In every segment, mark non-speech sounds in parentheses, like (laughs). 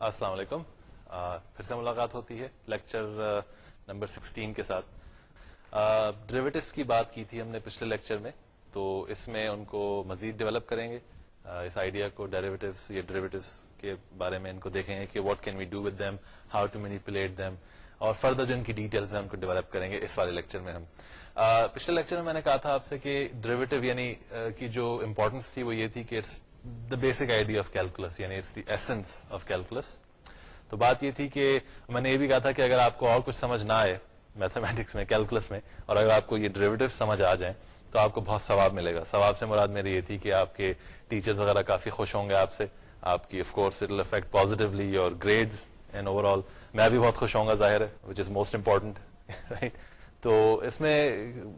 السلام علیکم۔ پھر سے ملاقات ہوتی ہے لیکچر نمبر سکسٹین کے ساتھ۔ ڈریویٹوس کی بات کی تھی ہم نے پچھلے لیکچر میں، تو اس میں ان کو مزید ڈیولپ کریں گے۔ اس آئیڈیا کو ڈیریویٹوس یا ڈریویٹوس کے بارے میں ان کو دیکھیں گے کہ what can we do with them how to manipulate them اور فردر جو ان کی ڈیٹیلز ہیں ان کو ڈیولپ کریں گے۔ اس والے لیکچر میں ہم۔ پچھلے لیکچر میں میں نے کہا تھا آپ سے کہ ڈریویٹو یعنی کی جو امپورٹنس تھی وہ یہ تھی کہ the basic idea of calculus یعنی it's the essence of calculus تو بات یہ تھی کہ میں نے یہ بھی کہا تھا کہ اگر آپ کو اور کچھ سمجھ نہ آئے میتھمیٹکس میں کیلکولس میں، اور اگر آپ کو یہ ڈریویٹو سمجھ آ جائیں، تو آپ کو بہت ثواب ملے گا. ثواب سے مراد میری یہ تھی کہ آپ کے ٹیچرز وغیرہ کافی خوش ہوں گے آپ سے. آپ کی of course it affect positively اور گریڈز اینڈ اوور آل میں بھی بہت خوش ہوں گا ظاہر ہے which is most important right تو اس میں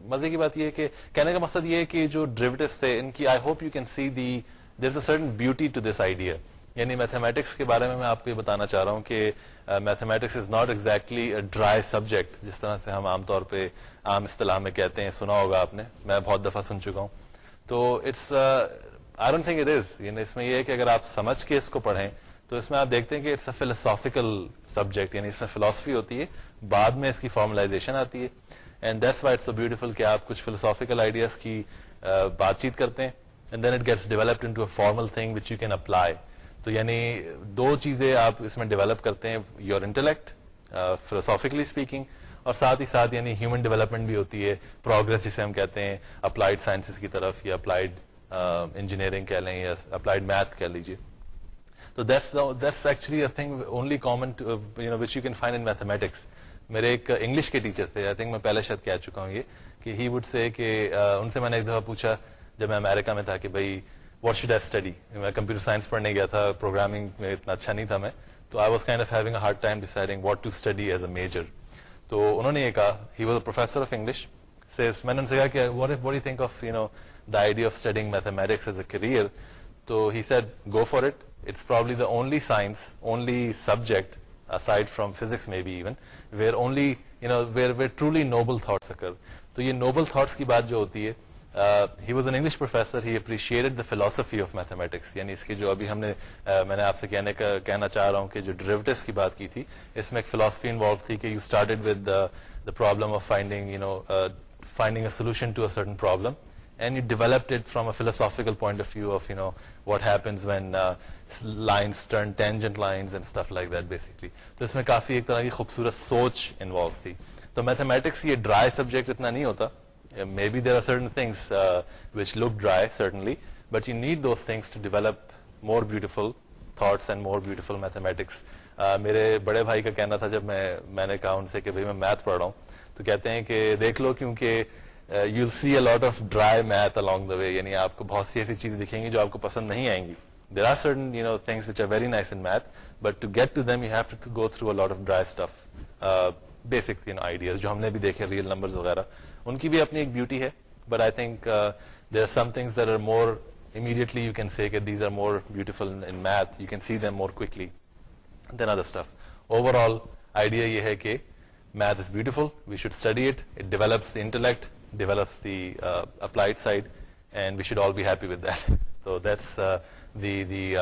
مزے کی بات یہ ہے کہ کہنے کا مقصد یہ ہے کہ جو ڈریویٹوس تھے، ان کی I hope you can see the there is a certain beauty to this idea یعنی میتھمیٹکس کے بارے میں میں آپ کو یہ بتانا چاہ رہا ہوں کہ mathematics is not exactly dry subject جس طرح سے ہم عام طور پہ عام اصطلاح میں کہتے ہیں، سنا ہوگا آپ نے، میں بہت دفعہ سن چکا ہوں۔ تو it's I don't think it is یعنی اس میں یہ ہے کہ اگر آپ سمجھ کے اس کو پڑھیں، تو اس میں آپ دیکھتے ہیں کہ اٹس اے فلوسافیکل سبجیکٹ یعنی اس میں فلاسفی ہوتی ہے، بعد میں اس کی فارملائزیشن آتی ہے۔ And that's why it's beautiful کہ آپ کچھ فلوسافیکل آئیڈیاز کی uh, بات چیت کرتے ہیں۔ And then it gets developed into a formal thing which you can apply تو یعنی دو چیزیں آپ اس میں ڈیولپ کرتے ہیں یور انٹلیکٹ فلوسافکلی اسپیکنگ اور ساتھ ہی ساتھ یعنی ہیومن ڈیولپمنٹ بھی ہوتی ہے پروگرس جسے ہم کہتے ہیں اپلائیڈ سائنسز کی طرف یا اپلائیڈ انجینئرنگ uh, کہہ لیں یا اپلائیڈ میتھ کہہ لیجیے تو that's actually thing only common which you can find in mathematics میرے ایک انگلش کے ٹیچر تھے آئی تھنک میں پہلے شاید کہہ چکا ہوں یہ، کہ ہی وڈ سے کہ uh, ان سے میں نے ایک دفعہ پوچھا جب میں امیرکا میں تھا کہ بھائی واٹ شوڈ آئی اسٹڈی میں کمپیوٹر سائنس پڑھنے گیا تھا پروگرامنگ میں اتنا اچھا نہیں تھا میں، تو I was kind of having hard time deciding what to study as a major تو انہوں نے یہ کہا he was a professor of English میں نے ان سے کہا کہ what what you think of you know the idea of studying mathematics as a career تو he said go for it it's probably the only science only subject aside from physics maybe even where only you know where where truly noble thoughts occur. تو یہ noble thoughts کی بات جو ہوتی ہے he was an English professor he appreciated the philosophy of mathematics یعنی اس کی جو ابھی ہم نے میں نے آپ سے کہنے کا کہنا چاہ رہا ہوں کہ جو ڈریویٹوس کی بات کی تھی اس میں ایک فلاسفی انوالو تھی کہ you started with the problem of finding you know finding a solution to a certain problem and you developed it from a philosophical point of view of you know what happens when lines turn tangent lines and stuff like that basically تو اس میں کافی ایک طرح کی خوبصورت سوچ involve تھی تو میتھمیٹکس یہ ڈرائی سبجیکٹ اتنا نہیں ہوتا maybe there are certain things which look dry certainly but you need those things to develop more beautiful thoughts and more beautiful mathematics میرے بڑے بھائی کا کہنا تھا جب میں میں نے کہا ان سے کہ میں میتھ پڑھ رہا ہوں تو کہتے ہیں کہ دیکھ لو کیونکہ you see a lot of dry math along the way یعنی آپ کو بہت سی ایسی چیزیں دکھیں گی جو آپ کو پسند نہیں آئیں گی there are certain you know things are very nice in math but to get to them you have to go through a lot of dry stuff basic تین آئیڈیاز جو ہم نے بھی دیکھے ریئل نمبر وغیرہ. ان کی بھی اپنی ایک بیوٹی ہے but I think there are some things there are more immediately you can see کہ these are more beautiful in math you can see them more quickly than other stuff overall idea یہ ہے کہ math is beautiful we should study it it develops the intellect develops the applied side and we should all be happy with that تو that's the the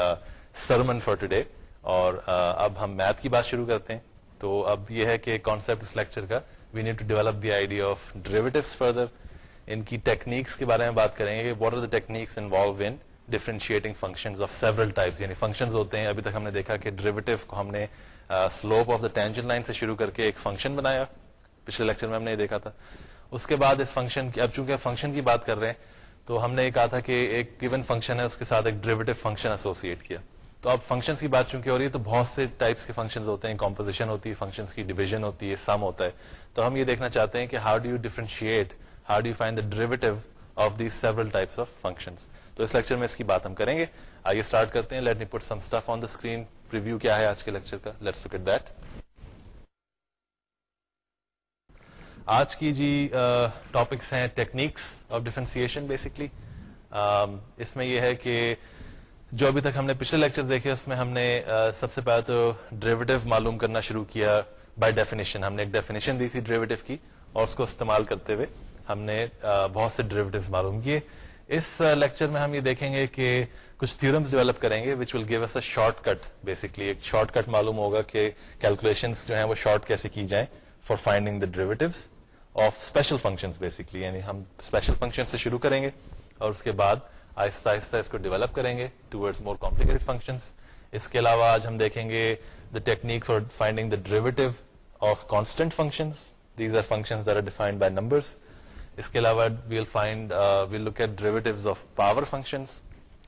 sermon for today اور اب ہم math کی بات شروع کرتے ہیں تو اب یہ ہے کہ کانسپٹ اس لیکچر کا we need to develop the idea of derivatives further ان کی ٹیکنیکس کے بارے میں بات کریں گے what are the techniques involve in differentiating function of several types یعنی فنکشن ہوتے ہیں. ابھی تک ہم نے دیکھا کہ ڈریویٹو کو ہم نے slope of the tangent line سے شروع کر کے ایک فنکشن بنایا. پچھلے لیکچر میں ہم نے یہ دیکھا تھا. اس کے بعد اس فنکشن کی، اب چونکہ فنکشن کی بات کر رہے ہیں، تو ہم نے یہ کہا تھا کہ ایک گیون فنکشن ہے، اس کے ساتھ ایک ڈریویٹو فنکشن ایسوسیٹ کیا. تو اب فنکشن کی بات چونکہ ہو رہی ہے تو بہت سے ٹائپس کے فنکشن ہوتے ہیں کمپوزیشن ہوتی ہے فنکشن کی ڈویژن ہوتی ہے سم ہوتا ہے۔ تو ہم یہ دیکھنا چاہتے ہیں کہ how do you differentiate how do you find the derivative of the several types of function تو اس لیکچر میں اس کی بات ہم کریں گے۔ آئیے اسٹارٹ کرتے ہیں۔ Let me put some stuff on the screen review کیا ہے آج کے لیکچر کا؟ لیٹس لک ایٹ دیٹ آج کی جی ٹاپکس ہیں ٹیکنیکس آف ڈیفرنسیشن بیسکلی اس میں یہ ہے کہ جو ابھی تک ہم نے پچھلے لیکچر دیکھے، اس میں ہم نے سب سے پہلے تو ڈریویٹو معلوم کرنا شروع کیا بائی ڈیفینیشن ہم نے ایک ڈیفینیشن دی تھی ڈریویٹو کی، اور اس کو استعمال کرتے ہوئے ہم نے بہت سے ڈریویٹو معلوم کیے۔ اس لیکچر میں ہم یہ دیکھیں گے کہ کچھ تھیورمس ڈیولپ کریں گے which will give us a shortcut basically ایک شارٹ کٹ معلوم ہوگا کہ کیلکولیشن جو ہیں وہ شارٹ کیسے کی جائیں for finding the derivatives of special function basically یعنی ہم اسپیشل فنکشن سے شروع کریں گے، اور اس کے بعد آہستہ آہستہ اس کو ڈیولپ کریں گے ٹوڈز مور کمپلیکیٹڈ فنکشنس اس کے علاوہ آج ہم دیکھیں گے the technique for finding the derivative of constant function these are function are defined by numbers اس کے علاوہ we'll find we'll look at derivatives of power functions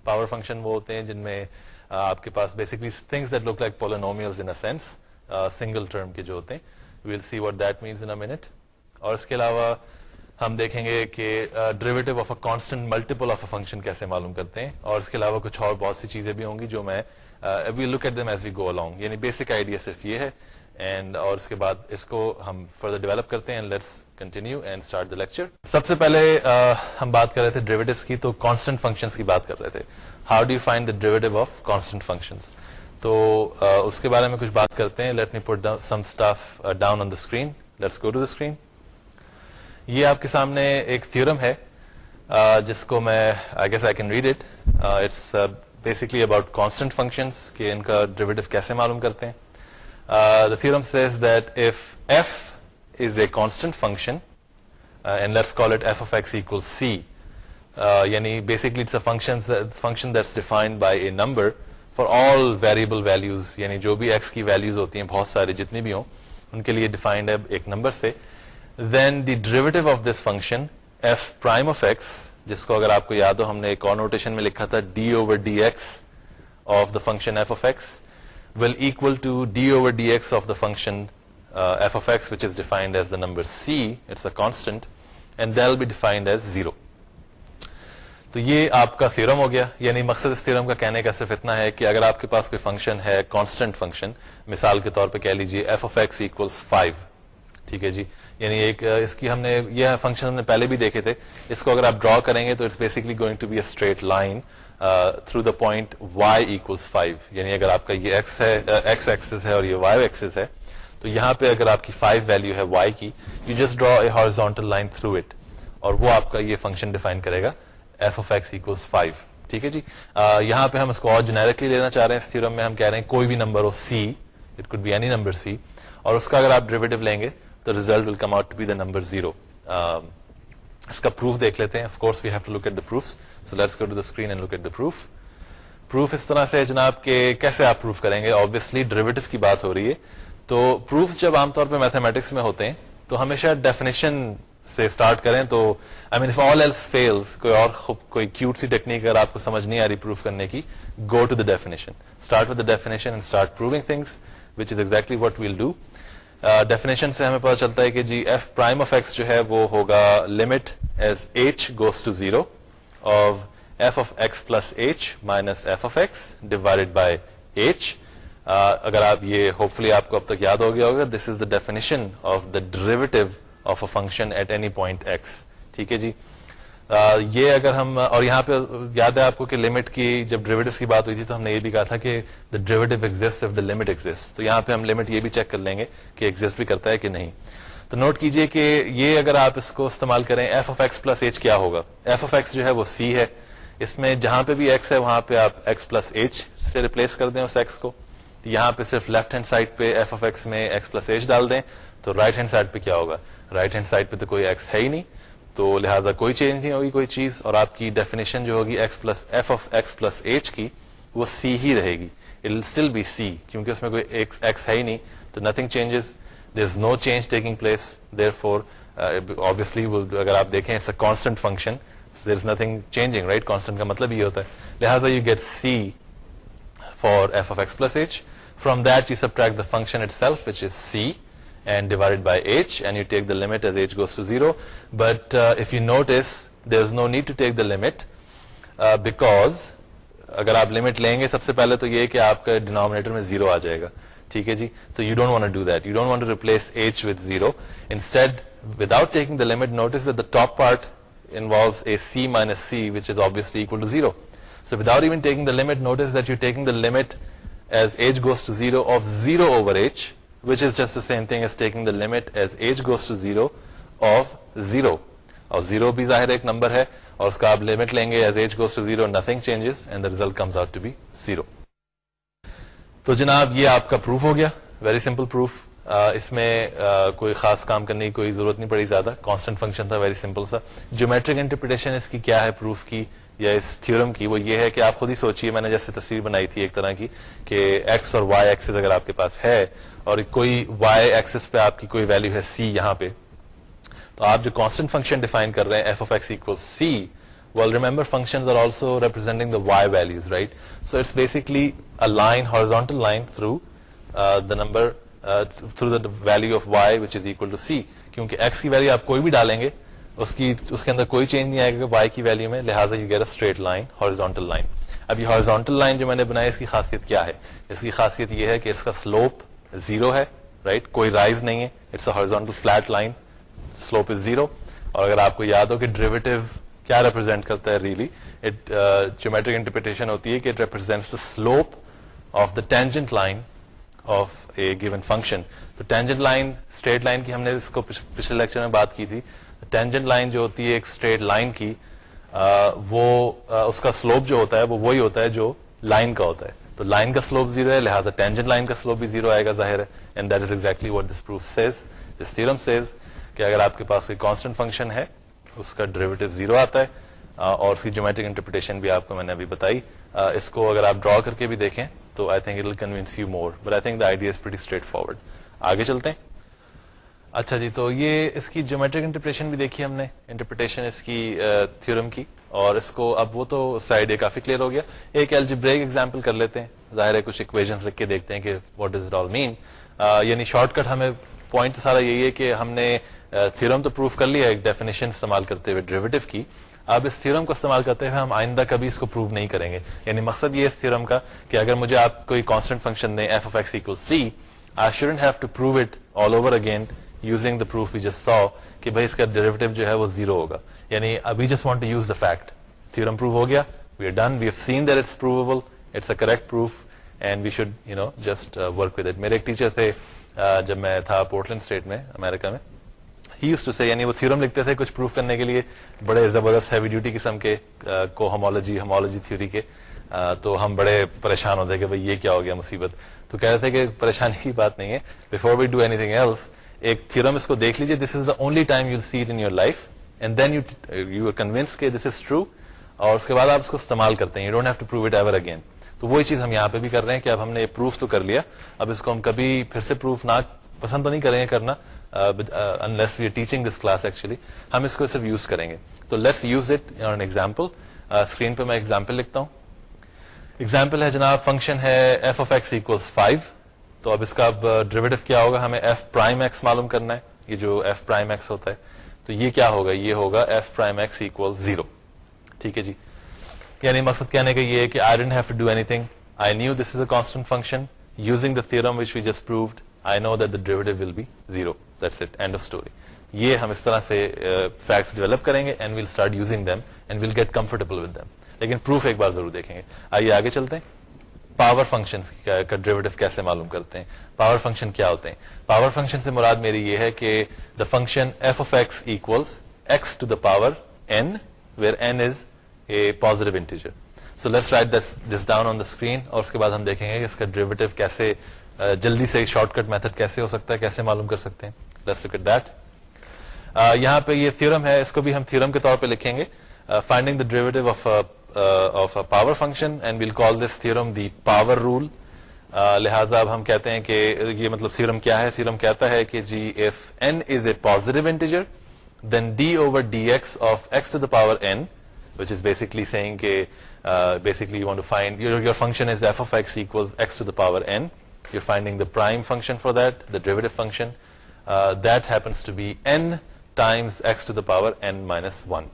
power function وہ ہوتے ہیں جن میں uh, آپ کے پاس basically things that look like polynomials in sense single term کے جو ہوتے ہیں. We'll see what that means in minute اور اس کے علاوہ ہم دیکھیں گے کہ derivative of a constant multiple of a function کیسے معلوم کرتے ہیں اور اس کے علاوہ کچھ اور بہت سی چیزیں بھی ہوں گی جو میں we look at them as we go along یعنی بیسک آئیڈیا صرف یہ ہے اینڈ اور اس کے بعد اس کو ہم فردر ڈیولپ کرتے ہیں let's continue and start the lecture سب سے پہلے uh, ہم بات کر رہے تھے ڈریویٹوس کی تو کانسٹنٹ فنکشن کی بات کر رہے تھے۔ How do you find the derivative of constant function تو uh, اس کے بارے میں کچھ بات کرتے ہیں let me put some stuff down on the screen let's go to the screen یہ آپ کے سامنے ایک تھورم ہے جس کو میں I guess I can read it it's basically about constant function کہ ان کا ڈریویٹو کیسے معلوم کرتے ہیں۔ The theorem says that F F is a constant function and let's call it F of X equal C یعنی basically it's function function that's defined by a number for all variable values یعنی جو بھی x کی values ہوتی ہیں، بہت سارے جتنی بھی ہوں، ان کے لیے ڈیفائنڈ ہے ایک نمبر سے۔ Then the derivative of this function F prime of X جس کو اگر آپ کو یاد ہو ہم نے ایک اور نوٹیشن میں لکھا تھا D over D X of the function F of X will equal to D over D X of the function F of X which is defined as the number C it's a constant and they'll be defined as zero تو یہ آپ کا theorem ہو گیا. یعنی مقصد اس theorem کا کہنے کا صرف اتنا ہے کہ اگر آپ کے پاس کوئی فنکشن ہے کانسٹنٹ فنکشن مثال کے طور پہ کہہ لیجیے F of X equals five ٹھیک ہے جی۔ یعنی ایک، اس کی ہم نے، یہ فنکشن ہم نے پہلے بھی دیکھے تھے۔ اس کو اگر آپ ڈرا کریں گے تو it's basically going to be a straight line through the point Y equals five یعنی اگر آپ کا یہ ایکس ہے uh, ایکس ایکسس ہے اور یہ وائی ایکسس ہے، تو یہاں پہ اگر آپ کی فائیو ویلو ہے وائی کی you just draw a horizontal line through it اور وہ آپ کا یہ فنکشن ڈیفائن کرے گا F of X equals five ٹھیک ہے جی؟ uh, یہاں پہ ہم اس کو اور جنیرکلی لینا چاہ رہے ہیں، اس تھیورم میں ہم کہہ رہے ہیں کوئی بھی number who C it could be any number C اور اس کا اگر آپ ڈریویٹو لیں گے the result will come out to be the number zero. Um, اس کا پروف دیکھ لیتے ہیں. Course we have to look at the proof so let's go to the screen and look at the proof proof اس طرح سے جناب کہ کیسے آپ پروف کریں گے؟ آبیسلی ڈریویٹو کی بات ہو رہی ہے. تو پروف جب عام طور پہ میتھمیٹکس میں ہوتے ہیں تو ہمیشہ ڈیفینیشن سے اسٹارٹ کریں تو I mean all else fails کوئی اور کوئی کیوٹ سی ٹیکنیک اگر آپ کو سمجھ نہیں آ رہی پروف کرنے کی go to the definition start with the definition and start proving things which is exactly what we'll do definition سے ہمیں پتا چلتا ہے کہ جی ایف پرائم آف ایکس جو ہے وہ ہوگا limit as H goes to zero of F of X plus H minus F of X divided by H اگر آپ یہ ہوپ فلی آپ کو اب تک یاد ہو گیا ہوگا this is the definition of the derivative of a function at any point X ٹھیک ہے جی؟ یہ اگر ہم، اور یہاں پہ یاد ہے آپ کو کہ لمٹ کی جب ڈریویٹو کی بات ہوئی تھی تو ہم نے یہ بھی کہا تھا کہ the derivative exist the limit exist تو یہاں پہ ہم لمٹ یہ بھی چیک کر لیں گے کہ ایگزٹ بھی کرتا ہے کہ نہیں۔ تو نوٹ کیجیے کہ یہ اگر آپ اس کو استعمال کریں F of X plus H کیا ہوگا؟ ایف آف ایکس جو ہے وہ سی ہے۔ اس میں جہاں پہ بھی ایکس ہے، وہاں پہ آپ ایکس پلس ایچ سے ریپلیس کر دیں اس ایکس کو۔ یہاں پہ صرف لیفٹ ہینڈ سائڈ پہ ایف آف ایکس میں ایکس پلس ایچ ڈال دیں۔ تو رائٹ ہینڈ سائڈ پہ کیا ہوگا؟ رائٹ ہینڈ سائڈ پہ تو کوئی ایکس ہے ہی نہیں۔ تو لہٰذا کوئی چینج نہیں ہوگی کوئی چیز اور آپ کی ڈیفینیشن جو ہوگی X plus F of X plus H کی وہ سی ہی رہے گی۔ اٹ اسٹل بی سی کیونکہ اس میں کوئی ایکس ہے ہی نہیں۔ تو nothing changes there is no change taking place therefore obviously اگر آپ دیکھیں it's a constant function there is nothing changing right constant کا مطلب یہ ہوتا ہے۔ لہٰذا you get C for F of X plus H from that you subtract the function itself which is C and divide by H and you take the limit as H goes to zero but if you notice there is no need to take the limit because اگر آپ limit لیں گے سب سے پہلے تو یہ کہ آپ کا ڈینامینیٹر میں زیرو آ جائے گا ٹھیک ہے جی تو you don't want do that you don't want to replace H with zero instead without taking the limit notice top part involves a C minus C which is obviously equal to zero so without even taking the limit notice that you taking the limit as H goes to zero of zero over H which is just the same thing as taking the limit as h goes to 0 of 0 اور 0 بھی ظاہر ایک number ہے اور اس کا آپ limit لیں گے as H goes to zero nothing changes and the result comes out to be zero تو جناب، یہ آپ کا پروف ہو گیا. ویری سمپل پروف اس میں کوئی خاص کام کرنے کی کوئی ضرورت نہیں پڑی زیادہ. کانسٹنٹ فنکشن تھا ویری سمپل سا. جیومیٹرک انٹرپریٹیشن اس کی کیا ہے پروف کی یا اس تھیورم کی؟ وہ یہ ہے کہ آپ خود ہی سوچیے میں نے جیسے تصویر بنائی تھی ایک طرح کی کہ ایکس اور وائی ایکسس اگر آپ کے پاس ہے اور کوئی وائی ایکسس پہ آپ کی کوئی ویلو ہے سی یہاں پہ، تو آپ جو کانسٹنٹ فنکشن ڈیفائن کر رہے ہیں F of X equal C we'll remember function are also representing the Y values right so it's basically line horizontal line through the number through the value of Y which is equal to C کیونکہ x کی value آپ کوئی بھی ڈالیں گے، اس کی، اس کے اندر کوئی چینج نہیں آئے گا وائی کی ویلو میں، لہٰذا you get straight line horizontal line اب یہ ہارزونٹل لائن جو میں نے بنایا اس کی خاصیت کیا ہے؟ اس کی خاصیت یہ ہے کہ اس کا سلوپ زیرو ہے رائٹ right? کوئی رائز نہیں ہے it's a horizontal flat line slope is zero اور اگر آپ کو یاد ہو کہ ڈریویٹو کیا ریپرزینٹ کرتا ہے ریلی جیومیٹرک انٹرپریٹیشن ہوتی ہے کہ it represent the slope of the tangent line of a given function تو ٹینجنٹ لائن اسٹریٹ لائن کی ہم نے اس کو پچھلے لیکچر میں بات کی تھی ٹینجنٹ لائن جو ہوتی ہے ایک اسٹریٹ لائن کی وہ اس کا سلوپ جو ہوتا ہے وہ وہی ہوتا ہے جو لائن کا ہوتا ہے تو لائن کا سلوپ زیرو ہے، لہٰذا ٹینجنٹ لائن کا سلوپ بھی زیرو آئے گا، ظاہر ہے۔ And that is exactly what this proof says this theorem says کہ اگر آپ کے پاس کوئی کانسٹنٹ فنکشن ہے، اس کا ڈریویٹو زیرو آتا ہے۔ اور اس کی جومیٹرک انٹرپریٹیشن بھی آپ کو میں نے ابھی بتائی۔ اس کو اگر آپ ڈرا کر کے بھی دیکھیں، تو I think it will convince you more but I think the idea is straightforward آگے چلتے ہیں۔ اچھا جی تو یہ اس کی جیومیٹرک انٹرپریشن بھی دیکھی ہم نے انٹرپریٹیشن اس کی تھیورم کی۔ اور اس کو اب وہ تو سائڈ کافی کلیئر ہو گیا۔ ایک الجبریک ایگزامپل کر لیتے ہیں۔ ظاہر ہے کچھ اکویژ لکھ کے دیکھتے ہیں کہ واٹ از آل مین یعنی شارٹ کٹ ہمیں پوائنٹ سارا یہی ہے کہ ہم نے تھیورم تو پروف کر لیا ایک ڈیفینیشن استعمال کرتے ہوئے ڈریویٹو کی۔ اب اس تھیورم کو استعمال کرتے ہوئے ہم آئندہ کبھی اس کو پروو نہیں کریں گے۔ یعنی مقصد یہ اس تھیورم کا کہ اگر مجھے آپ کوئی کانسٹنٹ فنکشن دیں F X C I shouldn't have to prove it all over again using the proof جس سو کہ بھائی اس کا ڈیریویٹو جو ہے وہ زیرو ہوگا۔ یعنی ابھی just want to use the fact theorem proof ہو گیا. We are done we have seen that it's provable it's a correct proof and we should you know just work with it میرے ایک teacher تھے uh, جب میں تھا Portland State میں America میں. ہی use to سے یعنی وہ تھیورم لکھتے تھے کچھ پروف کرنے کے لیے بڑے زبردست ہیوی ڈیوٹی قسم کے کو ہومولوجی ہومولوجی تھیوری کے. Uh, تو ہم بڑے پریشان ہوتے کہ بھائی یہ کیا ہو گیا مصیبت. تو کہتے تھے کہ پریشانی کی بات نہیں ہے. Before we do anything else ایک تھرم اس کو دیکھ لیجیے this is the only time you see it in your life and then you you are convince کے دس از ٹرو اور اس کے بعد آپ اس کو استعمال کرتے ہیں. You don't have to prove it ever again تو وہی چیز ہم یہاں پہ بھی کر رہے ہیں کہ اب ہم نے پروف تو کر لیا. اب اس کو ہم کبھی پھر سے پروف نہ پسند تو نہیں کریں گے کرنا unless we teaching this class actually ہم اس کو صرف یوز کریں گے. تو let's use it an example screen پہ میں ایگزامپل لکھتا ہوں. ایگزامپل ہے جناب فنکشن ہے ایف آف ایکس فائیو تو اب اس کا اب ڈریویٹو کیا ہوگا؟ ہمیں ایف پرائم ایکس معلوم کرنا ہے. یہ جو ایف پرائم ایکس ہوتا ہے. تو یہ کیا ہوگا؟ یہ ہوگا F prime X equal zero ٹھیک ہے جی؟ یعنی مقصد کہنے کا یہ ہے کہ I didn't have to do anything I knew this is a constant function using the theorem which we just proved I know that the derivative will be zero that's it end of story یہ ہم اس طرح سے uh, facts develop کریں گے and we'll start using them and we'll get comfortable with them لیکن proof ایک بار ضرور دیکھیں گے. آئیے آگے چلتے ہیں. پاور فنکشن کا ڈریویٹو کیسے معلوم کرتے ہیں پاور فنکشن کیا ہوتے ہیں پاور فنکشن سے مراد میری یہ ہے کہ the function F of X equals X to the power N where N is a positive integer so let's write this down on the screen اور اس کے بعد ہم دیکھیں گے کہ اس کا ڈریویٹو کیسے جلدی سے شارٹ کٹ میتھڈ کیسے ہو سکتا ہے، کیسے معلوم کر سکتے ہیں؟ لیٹس لک ایٹ دیٹ یہاں پہ یہ تھورم ہے، اس کو بھی ہم تھورم کے طور پہ لکھیں گے۔ Finding the derivative of of power function and we'll call this theorem the power rule لہٰذا اب ہم کہتے ہیں کہ یہ مطلب تھورم کیا ہے؟ تھورم کہتا ہے کہ جی if n is a positive integer then d over d x of x to the power n which is basically saying کہ basically you want to find your function is f of x equal x to the power n you finding the prime function for that the derivative function that happens to be n times x to the power n minus one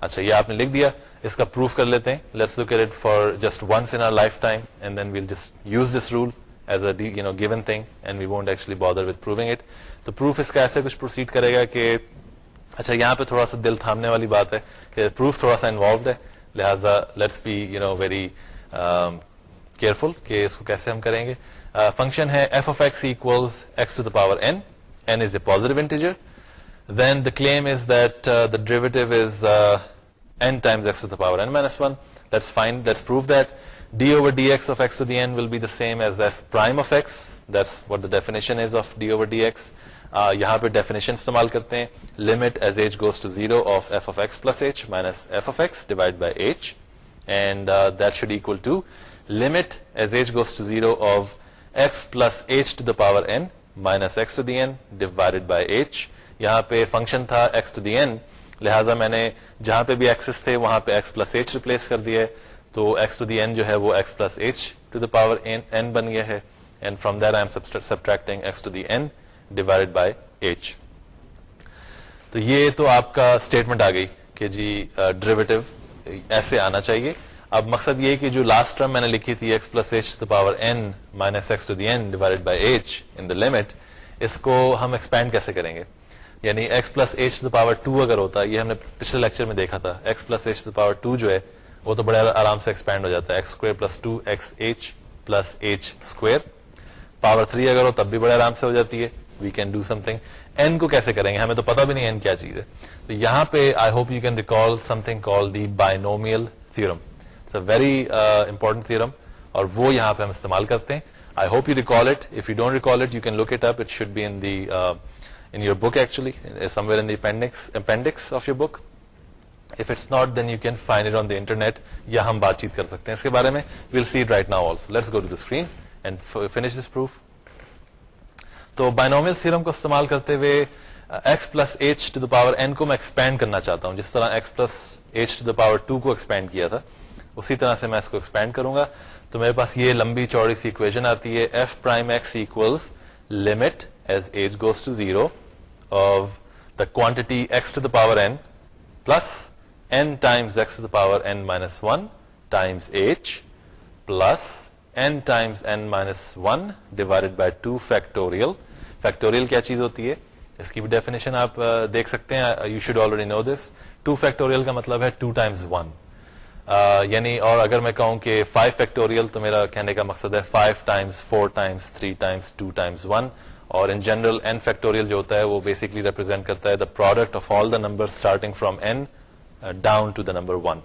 اچھا یہ آپ نے لکھ دیا۔ اس کا proof کر لیتے ہیں. Let's look it for just once in lifetime and then we'll just use this rule as a you know given thing and we won't actually bother with proving it تو پروف اس کا ایسے کچھ proceed کرے گا کہ اچھا یہاں پہ تھوڑا سا دل تھامنے والی بات ہے کہ پروف تھوڑا سا انوالوڈ ہے. لہٰذا let's be you know very careful کہ اس کو کیسے ہم کریں گے. Uh, فنکشن ہے f of x x to the power n n is a positive integer then the claim is that the derivative is n times x to the power n minus 1. Let's find, let's prove that d over dx of x to the n will be the same as f prime of x. That's what the definition is of d over dx. Uh, یہاں پہ definition استعمال کرتے ہیں limit as h goes to zero of f of x plus h minus f of x divide by h and that should equal to limit as h goes to zero of x plus h to the power n minus x to the n divided by h یہاں پہ function تھا x to the N لہٰذا میں نے جہاں پہ بھی Axis تھے، وہاں پہ ایکس پلس ایچ ریپلیس کر دیا تو ایکس ٹو دی این جو ہے وہ x plus h to the power n بن گیا ہے۔ And from there I'm subtracting x to the n divide by h تو یہ تو آپ کا اسٹیٹمنٹ آ گئی کہ جی ڈریویٹو ایسے آنا چاہیے۔ اب مقصد یہ کہ جو لاسٹ ٹرم میں نے لکھی تھی x plus h to power n minus x to the n divide by h in the limit اس کو ہم ایکسپینڈ کیسے کریں گے؟ یعنی x plus h to power two اگر ہوتا، یہ ہم نے پچھلے لیکچر میں دیکھا تھا x plus h to power two جو ہے، وہ تو بڑے آرام سے ایکسپینڈ ہو جاتا ہے۔ X square plus two x h plus h square power three اگر ہو، تب بھی بڑے آرام سے ہو جاتی ہے۔ We can do something n کو کیسے کریں گے؟ ہمیں تو پتا بھی نہیں این کیا چیز ہے۔ تو یہاں پہ I hope you can recall something call the binomial theorem it's a very important theorem اور وہ یہاں پہ ہم استعمال کرتے ہیں۔ I hope you recall it if you don't recall it you can look it up it should be in the in your book actually somewhere in the appendix of your book if it's not then you can find it on the internet یا ہم بات چیت کر سکتے ہیں اس کے بارے میں well see right now also let's go to the screen and finish this proof تو بائنومیل سیرم کو استعمال کرتے ہوئے x plus h to the power n کو میں ایکسپینڈ کرنا چاہتا ہوں. جس طرح x plus h to the power two کو ایکسپینڈ کیا تھا، اسی طرح سے میں اس کو ایکسپینڈ کروں گا. تو میرے پاس یہ لمبی چوڑی سی اکویژن آتی ہے. F prime x equals limit as h goes to zero of the quantity x to the power n plus n times x to the power n minus one times h plus n times n minus one divide by two factorial factorial کیا چیز ہوتی ہے اس کی بھی definition آپ دیکھ سکتے ہیں you should already know this two factorial کا مطلب ہے ٹو ٹائمز ون یعنی اور اگر میں کہوں کہ فائیو فیکٹوریل تو میرا کہنے کا مقصد ہے five times four times three times two times one اور ان جنرل این فیکٹوریل جو ہوتا ہے، وہ بیسکلی ریپرزینٹ کرتا ہے the product of all the number starting from n down to the number one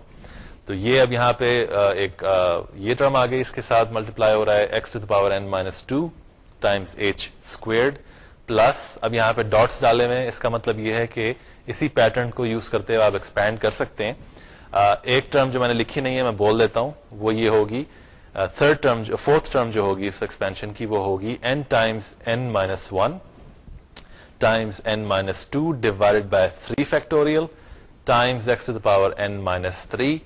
تو یہ اب یہاں پہ uh, ایک uh, یہ ٹرم آ اس کے ساتھ ملٹیپلائی ہو رہا ہے x to the power n minus two times h squared plus اب یہاں پہ ڈاٹس ڈالے ہوئے اس کا مطلب یہ ہے کہ اسی پیٹرن کو یوز کرتے ہوئے آپ ایکسپینڈ کر سکتے ہیں. Uh, ایک ٹرم جو میں نے لکھی نہیں ہے، میں بول دیتا ہوں، وہ یہ ہوگی تھرڈ ٹرم فورتھ ٹرم جو ہوگی، اس ایکسپینشن کی وہ ہوگی n times n minus one times n minus two divide by three factorial times x to the power n minus three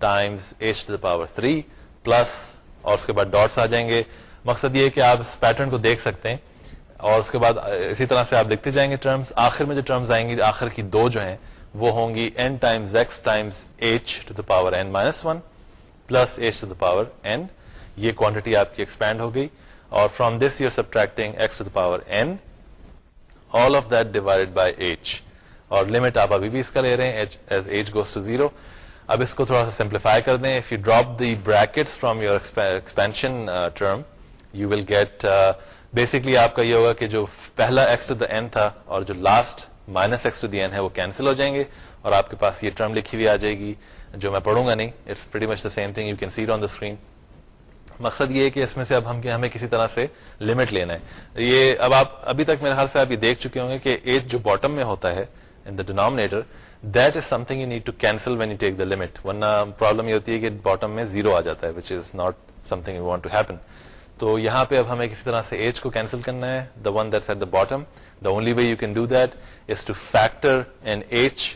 times h to the power three plus اور اس کے بعد ڈاٹس آ جائیں گے۔ مقصد یہ کہ آپ اس پیٹرن کو دیکھ سکتے ہیں اور اس کے بعد اسی طرح سے آپ لکھتے جائیں گے ٹرمز آخر میں جو ٹرمز آئیں گے آخر کی دو جو ہیں، وہ ہوں گی n times x times h to the power n minus one plus h to the power n یہ کوانٹٹی آپ کی ایکسپینڈ ہو گئی اور from this you subtracting x to the power n all of that divide by h اور limit آپ ابھی بھی اس کا لے رہے ہیں as h goes to zero اب اس کو تھوڑا سا سمپلیفائی کر دیں۔ If you drop the brackets from your expansion term you will get basically آپ کا یہ ہوگا کہ جو پہلا ایکس ٹو دا این تھا اور جو last minus x to the n ہے وہ کینسل ہو جائیں گے اور آپ کے پاس یہ ٹرم لکھی ہوئی آ جائے گی۔ جو میں پڑھوں گا نہیں it's much the same thing you can see on the screen مقصد یہ ہے کہ اس میں سے اب ہم ہمیں کسی طرح سے لمٹ لینا ہے. یہ اب آپ ابھی تک میرے خیال سے آپ یہ دیکھ چکے ہوں گے کہ ایج جو باٹم میں ہوتا ہے in the denominator that is something you need to cancel when you take the limit ورنہ پرابلم یہ ہوتی ہے کہ باٹم میں زیرو آ جاتا ہے which is not something you want to happen تو یہاں پہ اب ہمیں کسی طرح سے ایج کو کینسل کرنا ہے. The one that at the bottom the only way you can do that is to factor an h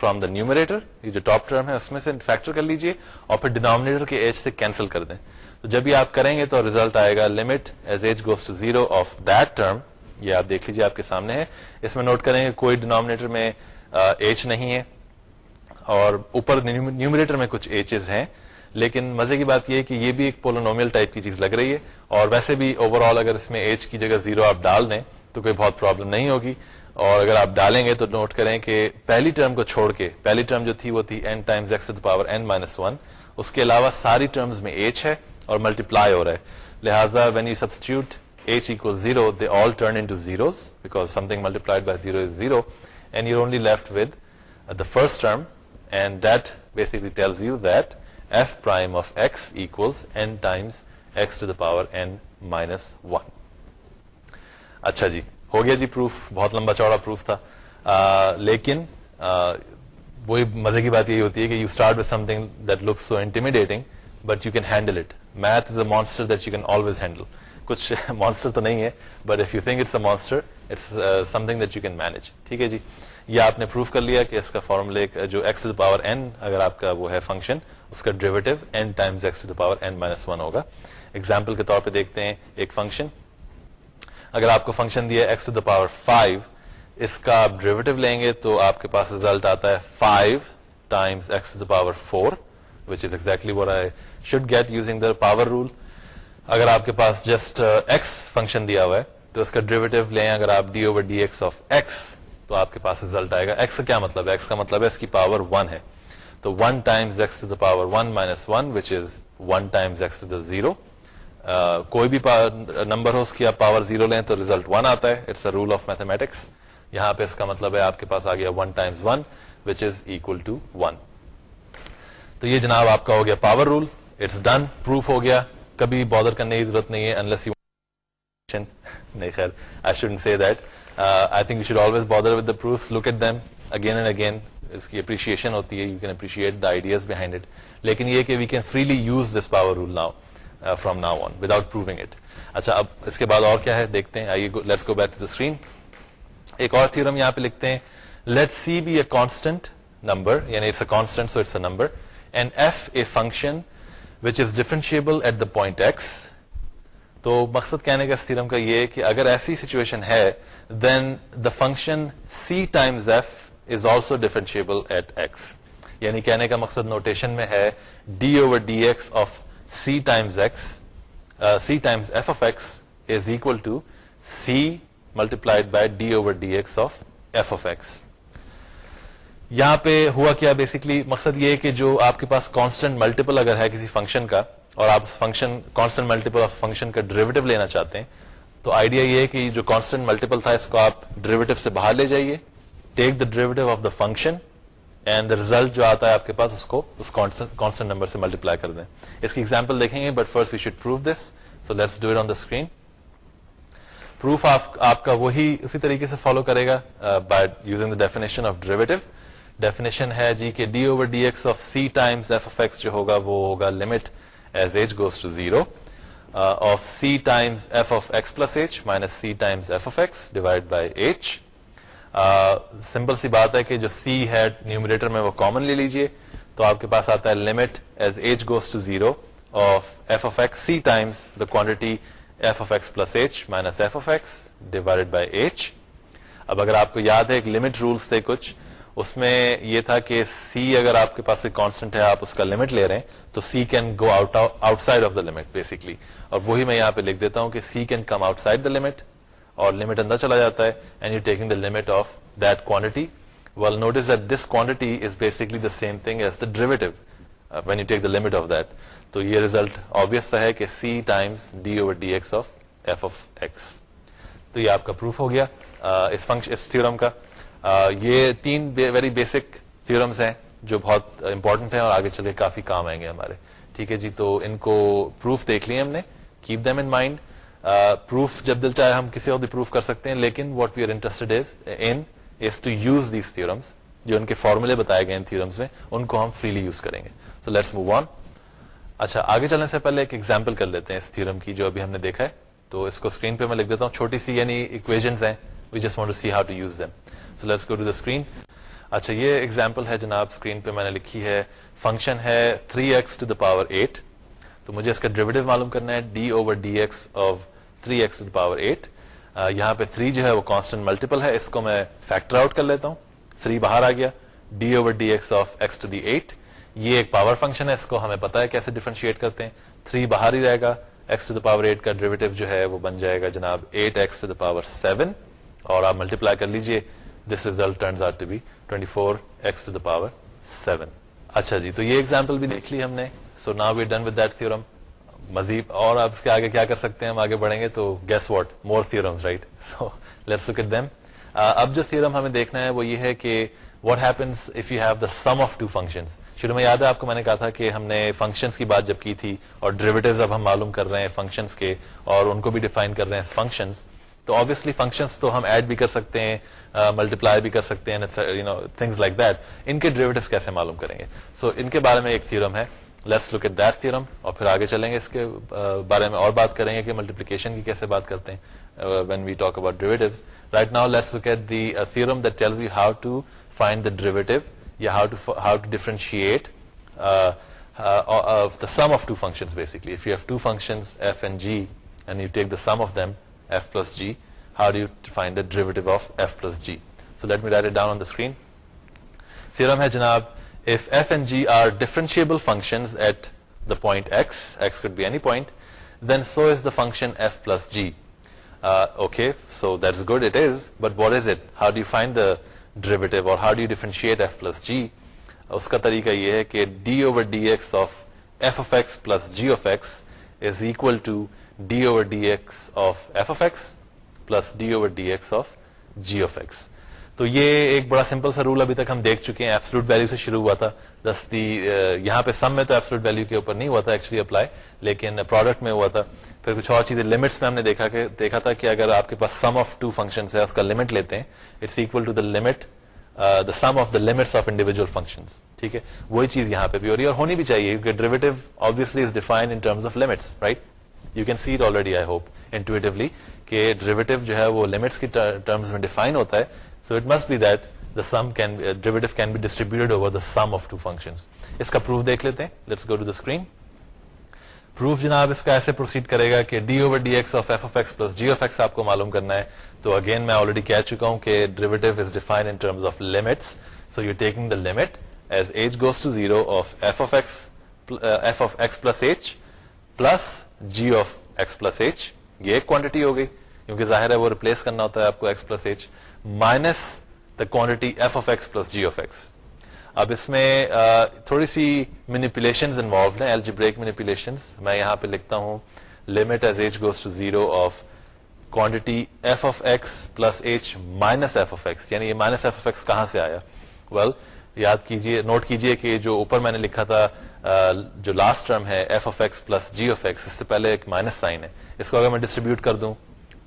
from the numerator یہ جو ٹاپ ٹرم ہے، اس میں سے فیکٹر کر لیجیے اور پھر ڈینامنیٹر کے ایج سے کینسل کر دیں۔ تو جب یہ آپ کریں گے تو ریزلٹ آئے گا limit as h goes to zero of that term یہ آپ دیکھ لیجیے آپ کے سامنے ہے۔ اس میں نوٹ کریں گے کوئی ڈینامنیٹر میں ایچ نہیں ہے اور اوپر نیومریٹر میں کچھ ایچز ہیں۔ لیکن مزے کی بات یہ ہے کہ یہ بھی ایک پولونومیل ٹائپ کی چیز لگ رہی ہے۔ اور ویسے بھی اوور آل اگر اس میں ایج کی جگہ زیرو آپ ڈال دیں تو کوئی بہت پرابلم نہیں ہوگی۔ اور اگر آپ ڈالیں گے تو نوٹ کریں کہ پہلی ٹرم کو چھوڑ کے، پہلی ٹرم جو تھی وہ تھی n times x power n minus one اس کے علاوہ ساری ٹرمز میں ایچ ہے اور ملٹی پلائی ہو رہا ہے۔ لہٰذا when you substitute h equal zero they all turn into zeros because something multiply zero is zero and you only left with the first term and that basically tells you that f prime of x equals n times x to the power n minus 1 اچھا جی۔ ہو گیا جی proof بہت لمبا چوڑا proof تھا۔ آ, لیکن آ, وہی مزے کی بات یہی ہوتی ہے کہ you start with something that look so intimidating but you can handle it math is a monster that you can always handle کچھ (laughs) مانسٹر تو نہیں ہے but if you think it's a monster it's something that you can manage ٹھیک ہے جی؟ یہ آپ نے proof کر لیا کہ اس کا فارمولہ جو ایکس ٹو پاور این اگر آپ کا وہ ہے فنکشن اس کا derivative n times x to power n minus one ہوگا۔ ایگزامپل کے طور پہ دیکھتے ہیں ایک فنکشن اگر آپ کو فنکشن دیا x to the power five اس کا آپ ڈریویٹو لیں گے تو آپ کے پاس ریزلٹ آتا ہے five times x to the power four which is exactly what I should get using the power rule اگر آپ کے پاس جسٹ ایکس فنکشن دیا ہوا ہے، تو اس کا ڈریویٹو لیں، اگر آپ d over d x of x تو آپ کے پاس ریزلٹ آئے گا. ایکس کا کیا مطلب ہے؟ ایکس کا مطلب ہے اس کی پاور ون ہے. تو one times x to the power one minus one which is one times x to the zero کوئی بھی نمبر ہو، اس کی آپ پاور زیرو لیں تو ریزلٹ ون آتا ہے. It's a rule of mathematics یہاں پہ اس کا مطلب ہے آپ کے پاس آ گیا one times one which is equal to one تو یہ جناب آپ کا ہو گیا power rule it's done proof ہو گیا. کبھی بادر کرنے کی ضرورت نہیں ہے انلس یو (laughs) نہیں، خیر. I should see that I think you should always bother with the proof look at them again and again اس کی اپریشیشن ہوتی ہے. You can appreciate the ideas behind it لیکن یہ کہ we can freely use this power rule now from now on without proving it اچھا اب اس کے بعد اور کیا ہے؟ دیکھتے ہیں، آئیے let's go back to the screen ایک اور تھیورم یہاں پہ لکھتے ہیں let c be a constant number یعنی it's a constant so it's a number and f a function which is differentiable at the point x تو مقصد کہنے کا اس تھیورم کا یہ کہ اگر ایسی سچویشن ہے then the function c times f is also differentiable at x یعنی کہنے کا مقصد نوٹیشن میں ہے d over d x of c times x c times f of x is equal to c multiplied by d over d x of f of x یہاں پہ ہوا کیا بیسکلی مقصد یہ کہ جو آپ کے پاس کانسٹنٹ ملٹیپل اگر ہے کسی فنکشن کا اور آپ function constant multiple of function کا ڈریویٹو لینا چاہتے ہیں، تو آئیڈیا یہ ہے کہ جو کانسٹنٹ ملٹیپل تھا اس کو آپ ڈریویٹو سے باہر لے جائیے۔ Take the derivative of the function and the result جو آتا ہے آپ کے پاس اس کو اس کانسٹنٹ نمبر سے ملٹیپلائی کر دیں۔ اس کی ایگزامپل دیکھیں گے but first we should prove this so let's do it on the screen proof آپ کا وہی اسی طریقے سے فالو کرے گا by using the definition of derivative definition ہے جی کہ d over d x of c times f of x جو ہوگا، وہ ہوگا limit as h goes to zero of c times f of x plus h minus c times f of x divided by h simple سی بات ہے کہ جو سی ہے numerator میں وہ کامن لے لیجیے۔ تو آپ کے پاس آتا ہے limit as h goes to zero of f of x c times the quantity f of x plus h minus f of x divided by h اب اگر آپ کو یاد ہے ایک لمٹ رولس تھے کچھ، اس میں یہ تھا کہ سی اگر آپ کے پاس کانسٹنٹ ہے، آپ اس کا لمٹ لے رہے ہیں، تو c can go out outside of the limit basically اور وہی میں یہاں پہ لکھ دیتا ہوں کہ c can come outside the limit اور لمٹ اندر چلا جاتا ہے and you taking the limit of that quantity well notice that this quantity is basically the same thing as the derivative when you take the limit of that تو یہ result آبیس ہے کہ c times d over d x of f of x تو یہ آپ کا proof ہو گیا uh, اس فنکشن اس تھورم کا. Uh, یہ تین ویری بیسک تھورمس ہیں جو بہت امپورٹنٹ ہیں اور آگے چل کے کافی کام آئیں گے ہمارے. ٹھیک ہے جی تو ان کو پروف دیکھ لیے ہم نے. Keep them in mind proof جب دل چاہے ہم کسی اور بھی پروف کر سکتے ہیں، لیکن what we are interested is in is to use these theorems جو ان کے فارمولے بتائے گئے ان تھورمس میں، ان کو ہم فریلی یوز کریں گے۔ سو لیٹس موو آن اچھا آگے چلنے سے پہلے ایک ایگزامپل کر لیتے ہیں اس تھورم کی جو ابھی ہم نے دیکھا ہے۔ تو اس کو اسکرین پہ میں لکھ دیتا ہوں۔ چھوٹی سی یعنی اکویژنس ہیں۔ We just want to see how to use them so let's go to the screen اچھا یہ ایگزامپل ہے جناب اسکرین پہ میں نے لکھی ہے۔ فنکشن ہے 3 ایکس ٹو دا پاور 8 تو مجھے اس کا ڈریویٹو معلوم کرنا ہے۔ D over d x of 3 x power 8 یہاں پہ 3 جو ہے وہ کانسٹنٹ ملٹیپل ہے اس کو میں فیکٹر آؤٹ کر لیتا ہوں 3 باہر آ گیا d over d x of x to the 8 یہ ایک پاور فنکشن ہے اس کو ہمیں پتا ہے کیسے ڈیفرنشیٹ کرتے ہیں 3 باہر ہی رہے گا ایکس ٹو دا پاور 8 کا ڈریویٹو جو ہے وہ بن جائے گا جناب 8 ایکس ٹو دا پاور 7 اور آپ ملٹیپلائی کر لیجیے this result turns out to be 24 x to the power 7 اچھا جی تو یہ ایگزامپل بھی دیکھ لی ہم نے سو نا we done with that theorem مزید اور آپ اس کے آگے کیا کر سکتے ہیں؟ ہم آگے بڑھیں گے تو guess what more theorems right so let's look at them اب جو تھیورم ہمیں دیکھنا ہے وہ یہ ہے کہ what happens if you have the sum of two functions شروع میں یاد ہے آپ کو میں نے کہا تھا کہ ہم نے فنکشنس کی بات جب کی تھی اور ڈریویٹوز اب ہم معلوم کر رہے ہیں فنکشنس کے اور ان کو بھی ڈیفائن کر رہے ہیں فنکشنس تو آبیسلی فنکشنس تو ہم ایڈ بھی کر سکتے ہیں uh, ملٹیپلائی بھی کر سکتے ہیں تھنگز لائک دیٹ ان کے ڈریویٹوز کیسے معلوم کریں گے؟ سو so, ان کے بارے میں ایک تھیورم ہے. Let's look at that theorem اور پھر آگے چلیں گے اس کے بارے میں اور بات کریں گے کہ ملٹیپلیکیشن کی کیسے بات کرتے ہیں when we talk about derivatives right now let's look at the theorem that tells you how to find the derivative یا how to how to differentiate the sum of two functions basically. If you have two functions f and g and you take the sum of them f plus g, how do you find the derivative of f plus g? So let me write it down on the screen. Theorem hai janab, if f and g are differentiable functions at the point x, x could be any point, then so is the function f plus g. Uh, okay, so that's good, it is, but what is it? How do you find the derivative or how do you differentiate f plus g? اس کا طریقہ یہ ہے کہ d over d x of f of x plus g of x is equal to d over d x of f of x plus d over d x of g of x تو یہ ایک بڑا simple سا role ابھی تک ہم دیکھ چکے ہیں۔ ایپسلوٹ ویلو سے شروع ہوا تھا۔ دس دی یہاں پہ سم میں تو ایپسلوٹ ویلو کے اوپر نہیں ہوا تھا ایکچولی اپلائی لیکن پروڈکٹ میں ہوا تھا۔ پھر کچھ اور چیزیں لمٹس میں ہم نے دیکھا کہ، دیکھا تھا کہ اگر آپ کے پاس سم آف ٹو فنکشن ہے اس کا لمٹ لیتے ہیں it's equal to the limit the sum of the limits of individual function ٹھیک ہے؟ وہی چیز یہاں پہ بھی ہو رہی ہے اور ہونی بھی چاہیے، کیونکہ derivative obviously is define in terms of limits right you can see it already I hope intuitively کہ ڈریویٹو جو ہے وہ لمٹس کی ٹرمز میں ڈیفائن ہوتا ہے۔ So it must be that the sum can derivative can be distributed over the sum of two function اس کا proof دیکھ لیتے ہیں. Let's go to the screen proof جناب اس کا ایسے پروسیڈ کرے گا کہ d over d x of f of x plus g of x آپ کو معلوم کرنا ہے. تو اگین میں آلریڈی کہہ چکا ہوں کہ derivative is define in terms of limits so you taking the limit as h goes to zero of f of x f of x plus h plus g of x plus h یہ ایک quantity ہو گئی کیونکہ ظاہر ہے وہ replace کرنا ہوتا ہے آپ کو x plus h minus the quantity f of x plus g of x اب اس میں تھوڑی سی مینیپولیشن انوالوڈ ہیں ایل جی مینیپولیشن میں یہاں پہ لکھتا ہوں limit as h goes to zero of quantity f of x plus h minus f of x یعنی یہ مائنس ایف آف ایکس کہاں سے آیا؟ ویل well, یاد کیجیے نوٹ کیجیے کہ جو اوپر میں نے لکھا تھا جو لاسٹ ٹرم ہے f of x plus g of x اس سے پہلے ایک مائنس سائن ہے۔ اس کو اگر میں ڈسٹریبیوٹ کر دوں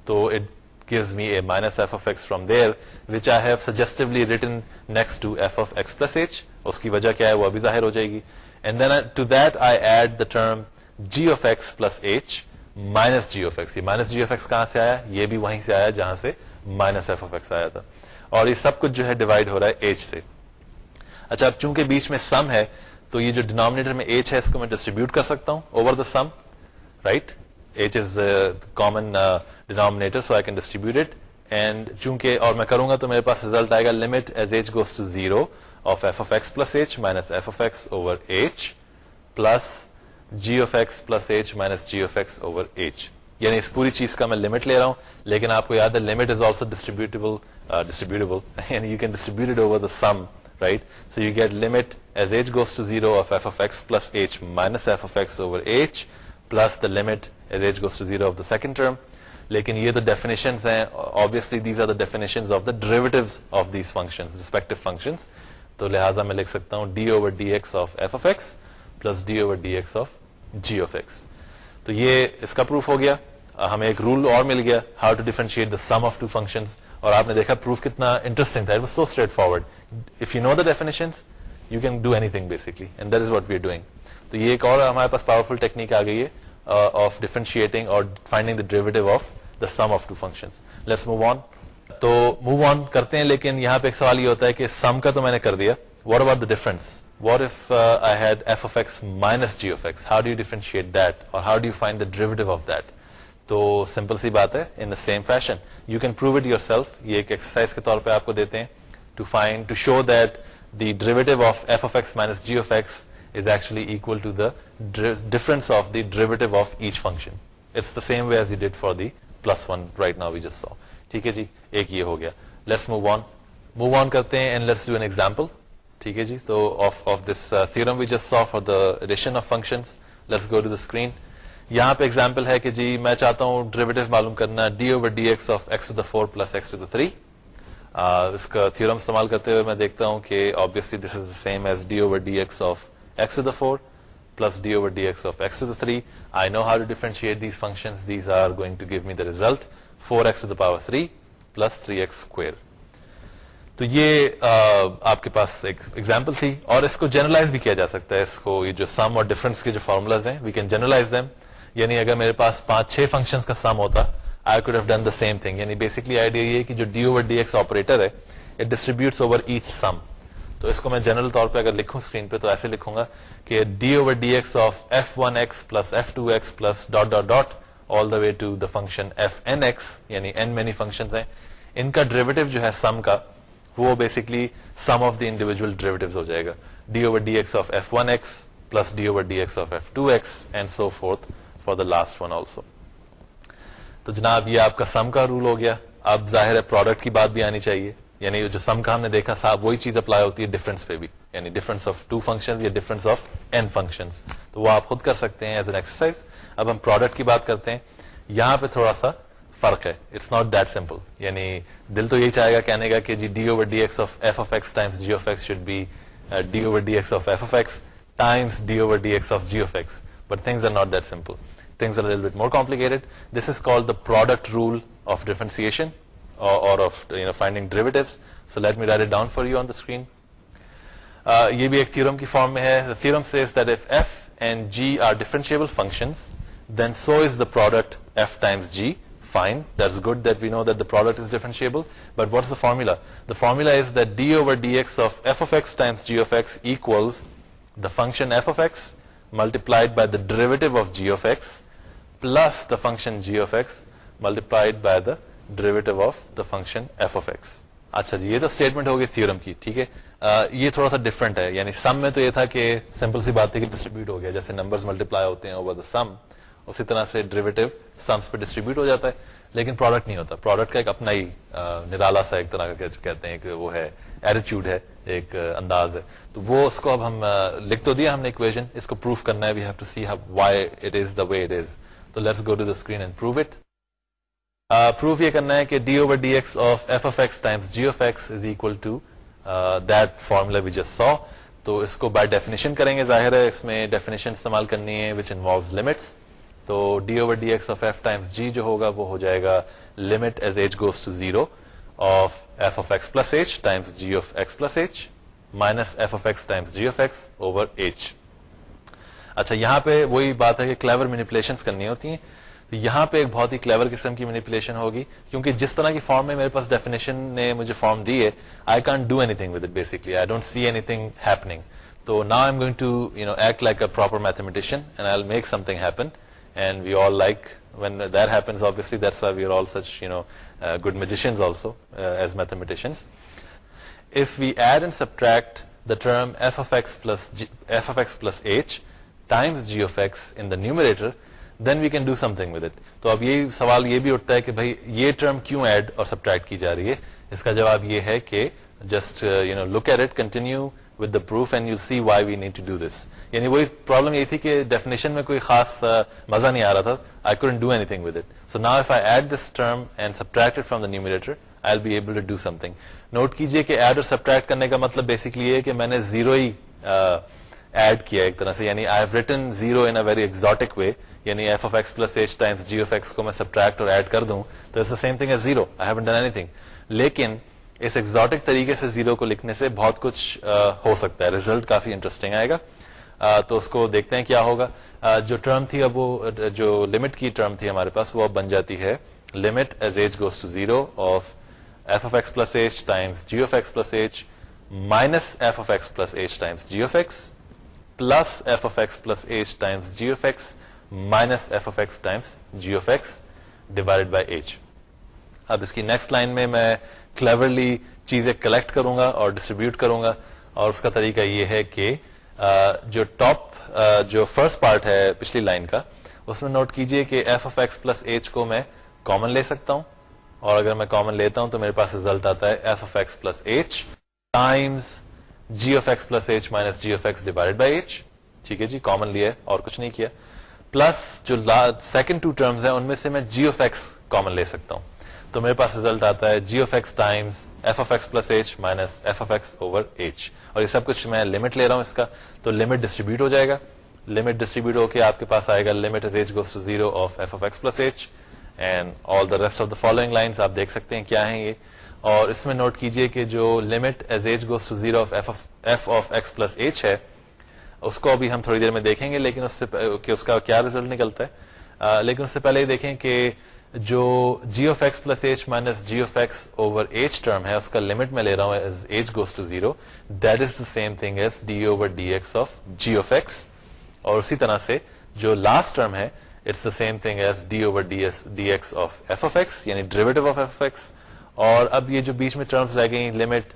تو it gives me a minus f of x from there which I have suggestively written next to f of x plus h اس کی وجہ کیا ہے وہ ابھی ظاہر ہو جائے گی and then to that I add the term g of x plus h minus g of x minus g of x کہاں سے آیا یہ بھی وہیں سے آیا جہاں سے مائنس ایف آف ایکس آیا تھا اور یہ سب کچھ جو ہے ڈیوائڈ ہو رہا ہے ایچ سے اچھا اب چونکہ بیچ میں سم ہے تو یہ جو ڈینامنیٹر میں ایچ ہے اس کو میں ڈسٹریبیوٹ کر سکتا ہوں over the sum right h is common denominator so I can distribute it and چونکہ، اور میں کروں گا تو میرے پاس ریزلٹ آئے گا limit as h goes to zero of f of x plus h minus f of x over h plus g of x plus h minus g of x over h یعنی اس پوری چیز کا میں limit لے رہا ہوں. لیکن آپ کو یاد ہے limit is also distributable distributable یعنی you can distribute over the sum right? So you get limit as h goes to 0 of f of x plus h minus f of x over h (laughs) plus the limit as h goes to 0 of the second term. لیکن یہ تو definition ہیں. Obviously these are the definitions of the derivatives of these functions respective functions. تو لہٰذا میں لکھ سکتا ہوں d over dx of f of x plus d over dx of g of x. تو یہ اس کا پروف ہو گیا. ہمیں ایک رول اور مل گیا. How to differentiate the sum of two functions اور آپ نے دیکھا پروف کتنا انٹرسٹنگ تھا. So straightforward if you know the definition you can do anything basically and that is what we doing تو یہ ایک اور ہمارے پاس پاورفل ٹیکنیک آ گئی ہے. آف ڈیفرنشیٹنگ اور finding the derivative of the sum of two function let's move on تو موو آن کرتے ہیں لیکن یہاں پہ ایک سوال یہ ہوتا ہے کہ سم کا تو میں نے کر دیا. What about the difference what if I had f of x minus g of x how do you differentiate that اور how do you find the derivative of that تو سمپل سی بات ہے. In the same fashion you can prove it yourself یہ ایک exercise کے طور پہ آپ کو دیتے ہیں. To find to show that the derivative of F of X minus G of X is actually equal to the difference of the derivative of H function it's the same way as you did for the plus one right now we just so ٹھیک ہے جی ایک یہ ہو گیا let's move on move on کرتے ہیں and let's do an example ٹھیک ہے جی تو of of this theorem we just so for the addition of function let's go to the screen یہاں پہ ایگزامپل ہے کہ جی میں چاہتا ہوں ڈریویٹو معلوم کرنا d over d x of x to the four plus x to the three اس کا تھیورم استعمال کرتے ہوئے میں دیکھتا ہوں کہ obviously this is the same as d over d x of x to the four plus d over d x of x to the three I know how to differentiate these function these are going to give me the result four x to the power three plus three x square تو یہ آپ کے پاس ایک example تھی اور اس کو generalise بھی کیا جا سکتا ہے. اس کو یہ جو سم اور ڈفرنس کے جو فارمولاز ہیں وی کین جنرلائز دیم یعنی اگر میرے پاس پانچ چھ فنکشن کا سم ہوتا I could have done the same thing یعنی بیسکلی آئیڈیا یہ کہ جو d over d x operator ہے it distributes over each sum تو اس کو میں جنرل طور پہ اگر لکھوں اسکرین پہ تو ایسے لکھوں گا کہ d over d x of f one x plus f two x plus dot dot dot all the way to the function f n x یعنی این مینی فنکشن ہیں. ان کا ڈریویٹو جو ہے سم کا، وہ basically sum of the individual derivative ہو جائے گا. D over d x of f one x plus d over d x of f two x and so fourth for the last one also تو جناب، یہ آپ کا سم کا role ہو گیا. اب ظاہر ہے پروڈکٹ کی بات بھی آنی چاہیے. یعنی جو سم کا ہم نے دیکھا صاحب، وہی چیز اپلائی ہوتی ہے ڈفرنس پہ بھی یعنی ڈفرنس آف ٹو فنکشن یا ڈفرنس آف این فنکشن تو وہ آپ خود کر سکتے ہیں ایز این ایکسرسائز اب ہم پروڈکٹ کی بات کرتے ہیں، یہاں پہ تھوڑا سا فرق ہے اٹس ناٹ دیٹ سمپل یعنی دل تو یہی چاہے گا، کہنے کا کہ g d over d x of f of x times g of x should be d over d x of f of x times d over d x of g of x but things are not that simple things are a little bit more complicated. This is called the product rule of differentiation or, or of you know finding derivatives. So let me write it down for you on the screen. Uh, یہ بھی ایک theorem کی form میں ہے the theorem says that if f and g are differentiable functions then so is the product f times g fine that's good that we know that the product is differentiable but what's the formula the formula is that d over dx of f of x times g of x equals the function f of x multiplied by the derivative of g of x plus the function g of x multiplied by the derivative of the function f of x اچھا جی یہ تو statement ہوگی theorem کی، ٹھیک ہے؟ یہ تھوڑا سا ڈفرنٹ ہے یعنی سم میں تو یہ تھا کہ سمپل سی بات ہے کہ ڈسٹریبیوٹ ہو گیا، جیسے نمبر ملٹیپلائی ہوتے ہیں اوور دا سم اسی طرح سے ڈریویٹو سمس پہ ڈسٹریبیوٹ ہو جاتا ہے، لیکن پروڈکٹ نہیں ہوتا۔ پروڈکٹ کا ایک اپنا ہی نرالا سا ایک طرح کا کہتے ہیں کہ وہ ہے ایٹیچیوڈ ہے، ایک انداز ہے۔ تو وہ اس کو اب ہم لکھ تو دیا ہم نے اکویژن اس کو پروف کرنا ہے we have to see why it is the way it is تو let's go to the screen and prove it proof یہ کرنا ہے کہ d over d x of f of x times g of x is equal to that formula we جس سو تو اس کو by definition کریں گے، ظاہر ہے اس میں ڈیفینیشن استعمال کرنی ہے وچ انوالوز لمٹس تو d over d x of f times g جو ہوگا، وہ ہو جائے گا limit as h goes to zero of f of x plus h times g of x plus h minus f of x times g of x over h اچھا یہاں پہ وہی بات ہے کہ کلیور مینیپولیشن کرنی ہوتی ہیں۔ یہاں پہ ایک بہت ہی کلیور قسم کی مینیپولیشن ہوگی کیونکہ جس طرح کی فارم میں میرے پاس ڈیفینیشن نے مجھے فارم دی ہے I can't do anything with it basically I don't see anything happening تو نا I am going to you know act like a proper mathematician and I make something happen and we all like when that happens obviously that's we are all such you know good magicians also as mathematicians if we add and subtract the term f of x plus g, f of x plus h times g of x in the numerator then we can do something with it تو اب یہ سوال یہ بھی اٹھتا ہے کہ بھائی یہ ٹرم کیوں ایڈ اور سبٹریکٹ کی جا رہی ہے؟ اس کا جواب یہ ہے کہ just you know look at it continue with the proof and you see why we need to do this یعنی وہی پرابلم یہ تھی کہ ڈیفینیشن میں کوئی خاص uh, مزہ نہیں آ رہا تھا. I couldn't do anything with it so نا if I add this term and subtract from the numerator I be able to do something note کیجیے کہ ایڈ اور سبٹریکٹ کرنے کا مطلب بیسکلی یہ ہے کہ میں نے زیرو ہی uh, ایڈ کیا ایک طرح سے. یعنی I have written zero in very exotic way یعنی f of x plus h times g of x کو میں سبٹریکٹ اور ایڈ کر دوں تو same thing zero I have done anything لیکن اس ایگزوٹک طریقے سے زیرو کو لکھنے سے بہت کچھ ہو سکتا ہے. ریزلٹ کافی انٹرسٹنگ آئے گا. تو اس کو دیکھتے ہیں کیا ہوگا. جو ٹرم تھی اب وہ، جو لمٹ کی ٹرم تھی ہمارے پاس وہ اب بن جاتی ہے. Limit as h goes to zero of f of x plus h times g of x plus h minus f of x plus h times g of x plus f of x plus h times g of x minus f of x times g of x divide by h اب اس کی next line میں میں cleverly چیزیں collect کروں گا اور distribute کروں گا اور اس کا طریقہ یہ ہے کہ جو ٹاپ جو فرسٹ پارٹ ہے پچھلی لائن کا، اس میں نوٹ کیجیے کہ f of x plus h کو میں کامن لے سکتا ہوں۔ اور اگر میں کامن لیتا ہوں تو میرے پاس ریزلٹ آتا ہے f of x plus h times g of x plus h minus g of x divide by h ٹھیک ہے جی کامن لیا ہے اور کچھ نہیں کیا۔ پلس جو سیکنڈ ٹو ٹرمز ہیں، ان میں سے میں جی آف ایکس کامن لے سکتا ہوں۔ تو میرے پاس ریزلٹ آتا ہے g of x times f of x plus h minus f of x over h اور یہ سب کچھ میں لمٹ لے رہا ہوں اس کا۔ تو لمٹ ڈسٹریبیوٹ ہو جائے گا۔ لمٹ ڈسٹریبیوٹ ہو کے آپ کے پاس آئے گا limit h goes to zero of f of x plus h and all the rest of the following lines آپ دیکھ سکتے ہیں کیا ہیں یہ۔ اور اس میں نوٹ کیجیے کہ جو limit as h goes to zero of f of x plus h ہے اس کو ابھی ہم تھوڑی دیر میں دیکھیں گے، لیکن اس سے کہ اس کا کیا ریزلٹ نکلتا ہے۔ لیکن اس سے پہلے یہ دیکھیں کہ جو g of x plus h minus g of x over h term ہے، اس کا لمٹ میں لے رہا ہوں h goes to zero that is the same thing as d over d x of g of x اور اسی طرح سے جو لاسٹ ٹرم ہے it's the same thing as d over d x of f of x یعنی derivative of F x اور اب یہ جو بیچ میں ٹرمز رہ گئی limit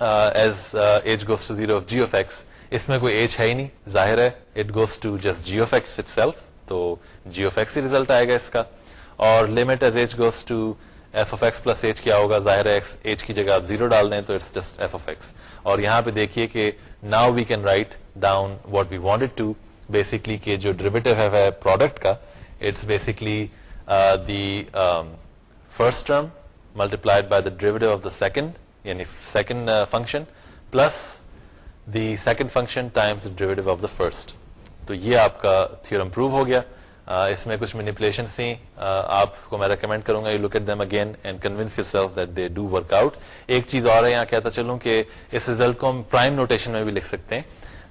as h goes to zero of g of x اس میں کوئی ایج ہے ہی نہیں. ظاہر ہے it goes to just g x itself تو جیو ایکس ہی ریزلٹ آئے گا اس کا. اور limit as h goes to f of x plus h کیا ہوگا? ظاہر ہے ایچ کی جگہ آپ زیرو ڈال دیں تو it's just f of x اور یہاں پہ دیکھیے کہ now we can write down what we wanted to basically کہ جو ڈریویٹو ہے پروڈکٹ کا. It's basically the first term multiplied by the derivative of the second یعنی second function plus the second function times derivative of the first تو یہ آپ کا theorem prove ہو گیا. uh, اس میں کچھ مینیپولیشن تھیں. uh, آپ کو میں ریکمینڈ کروں گا you look at them again and convince yourself that they do work out ایک چیز اور ہے یہاں کہتا چلوں کہ اس ریزلٹ کو ہم پرائم نوٹیشن میں بھی لکھ سکتے ہیں.